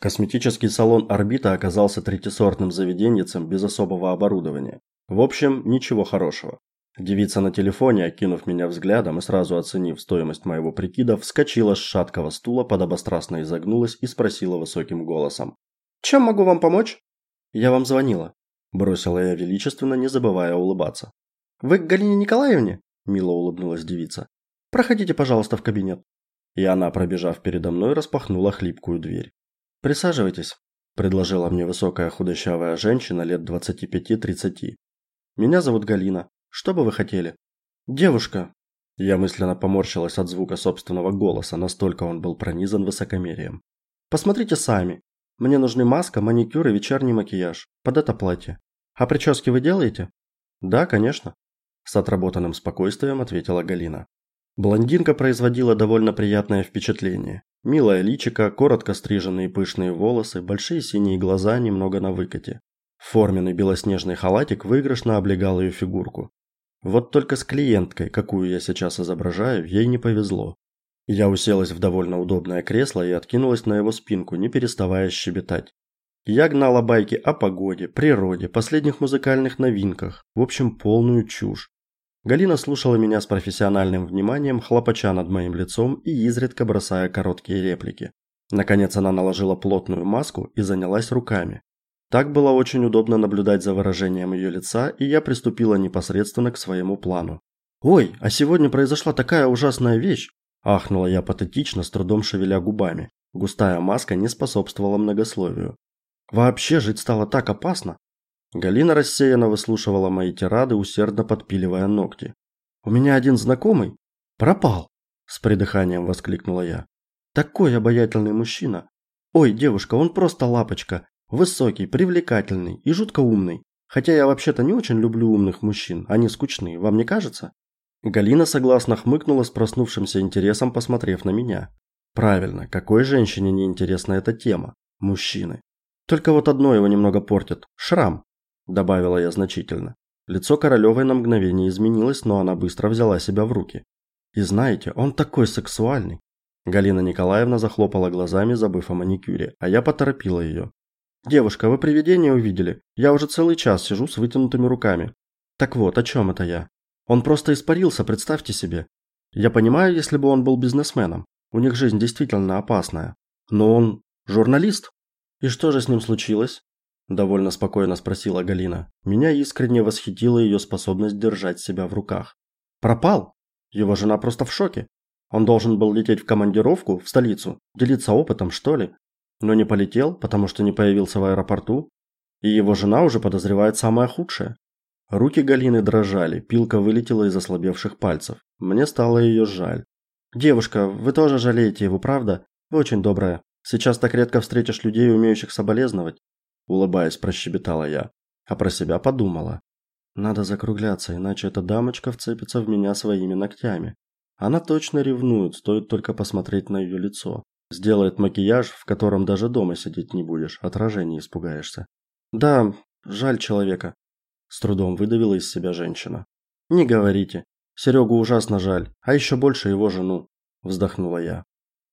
Косметический салон Орбита оказался третьесортным заведеньем без особого оборудования. В общем, ничего хорошего. Девица на телефоне, окинув меня взглядом и сразу оценив стоимость моего прикида, вскочила с шаткого стула, подобострастно изогнулась и спросила высоким голосом: "Чем могу вам помочь?" "Я вам звонила", бросила я величественно, не забывая улыбаться. "Вы к Галине Николаевне?" мило улыбнулась девица. "Проходите, пожалуйста, в кабинет". И она, пробежав передо мной, распахнула хлипкую дверь. Присаживайтесь, предложила мне высокая худощавая женщина лет 25-30. Меня зовут Галина. Что бы вы хотели? Девушка. Я мысленно поморщилась от звука собственного голоса, настолько он был пронизан высокомерием. Посмотрите сами. Мне нужны маска, маникюр и вечерний макияж под это платье. А прически вы делаете? Да, конечно, с отработанным спокойствием ответила Галина. Блондинка производила довольно приятное впечатление. Милая личико, коротко стриженные пышные волосы, большие синие глаза немного на выкате. Форменный белоснежный халатик выигрышно облегал ее фигурку. Вот только с клиенткой, какую я сейчас изображаю, ей не повезло. Я уселась в довольно удобное кресло и откинулась на его спинку, не переставая щебетать. Я гнала байки о погоде, природе, последних музыкальных новинках, в общем, полную чушь. Галина слушала меня с профессиональным вниманием, хлопача над моим лицом и изредка бросая короткие реплики. Наконец она наложила плотную маску и занялась руками. Так было очень удобно наблюдать за выражением ее лица, и я приступила непосредственно к своему плану. «Ой, а сегодня произошла такая ужасная вещь!» – ахнула я патетично, с трудом шевеля губами. Густая маска не способствовала многословию. «Вообще жить стало так опасно!» Галина рассеянно выслушивала мои тирады, усердно подпиливая ногти. У меня один знакомый пропал, с придыханием воскликнула я. Такой обаятельный мужчина. Ой, девушка, он просто лапочка, высокий, привлекательный и жутко умный. Хотя я вообще-то не очень люблю умных мужчин, они скучные, вам не кажется? Галина согласно хмыкнула с проснувшимся интересом, посмотрев на меня. Правильно, какой женщине не интересна эта тема? Мужчины. Только вот одно его немного портит шрам добавила я значительно. Лицо Королевой на мгновение изменилось, но она быстро взяла себя в руки. И знаете, он такой сексуальный. Галина Николаевна захлопала глазами, забыв о маникюре, а я поторопила ее. Девушка, вы привидение увидели? Я уже целый час сижу с вытянутыми руками. Так вот, о чем это я? Он просто испарился, представьте себе. Я понимаю, если бы он был бизнесменом. У них жизнь действительно опасная. Но он журналист. И что же с ним случилось? Довольно спокойно спросила Галина. Меня искренне восхитила ее способность держать себя в руках. Пропал? Его жена просто в шоке. Он должен был лететь в командировку в столицу, делиться опытом, что ли, но не полетел, потому что не появился в аэропорту, и его жена уже подозревает самое худшее. Руки Галины дрожали, пилка вылетела из ослабевших пальцев. Мне стало ее жаль. Девушка, вы тоже жалеете его, правда? Вы очень добрая. Сейчас так редко встретишь людей, умеющих соболезновать улыбаясь, прощебетала я, а про себя подумала: надо закругляться, иначе эта дамочка вцепится в меня своими ногтями. Она точно ревнует, стоит только посмотреть на ее лицо. Сделает макияж, в котором даже дома сидеть не будешь, отражения испугаешься. Да, жаль человека, с трудом выдавила из себя женщина. Не говорите. Серегу ужасно жаль, а еще больше его жену, вздохнула я.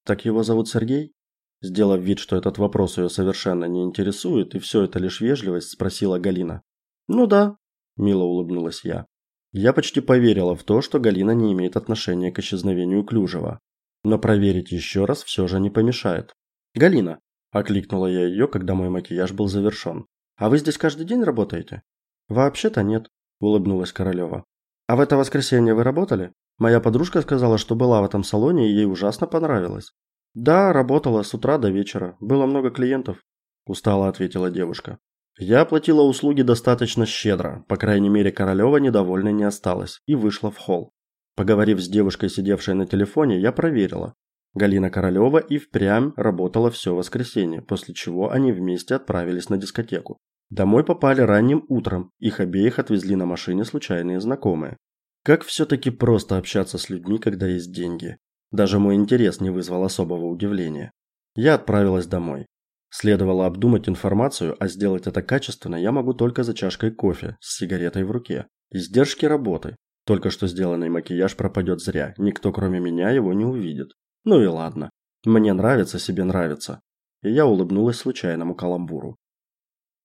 Так его зовут Сергей? Сделав вид, что этот вопрос ее совершенно не интересует, и все это лишь вежливость, спросила Галина. «Ну да», – мило улыбнулась я. Я почти поверила в то, что Галина не имеет отношения к исчезновению Клюжева. Но проверить еще раз все же не помешает. «Галина», – окликнула я ее, когда мой макияж был завершен. «А вы здесь каждый день работаете?» «Вообще-то нет», – улыбнулась Королева. «А в это воскресенье вы работали? Моя подружка сказала, что была в этом салоне и ей ужасно понравилось». Да, работала с утра до вечера. Было много клиентов, устало ответила девушка. Я оплатила услуги достаточно щедро, по крайней мере, Королева недовольной не осталась и вышла в холл. Поговорив с девушкой, сидевшей на телефоне, я проверила. Галина Королева и впрямь работала все воскресенье, после чего они вместе отправились на дискотеку. Домой попали ранним утром, их обеих отвезли на машине случайные знакомые. Как все таки просто общаться с людьми, когда есть деньги. Даже мой интерес не вызвал особого удивления. Я отправилась домой. Следовало обдумать информацию, а сделать это качественно я могу только за чашкой кофе с сигаретой в руке. Издержки работы. Только что сделанный макияж пропадет зря, никто кроме меня его не увидит. Ну и ладно. Мне нравится, себе нравится. и я улыбнулась случайному каламбуру.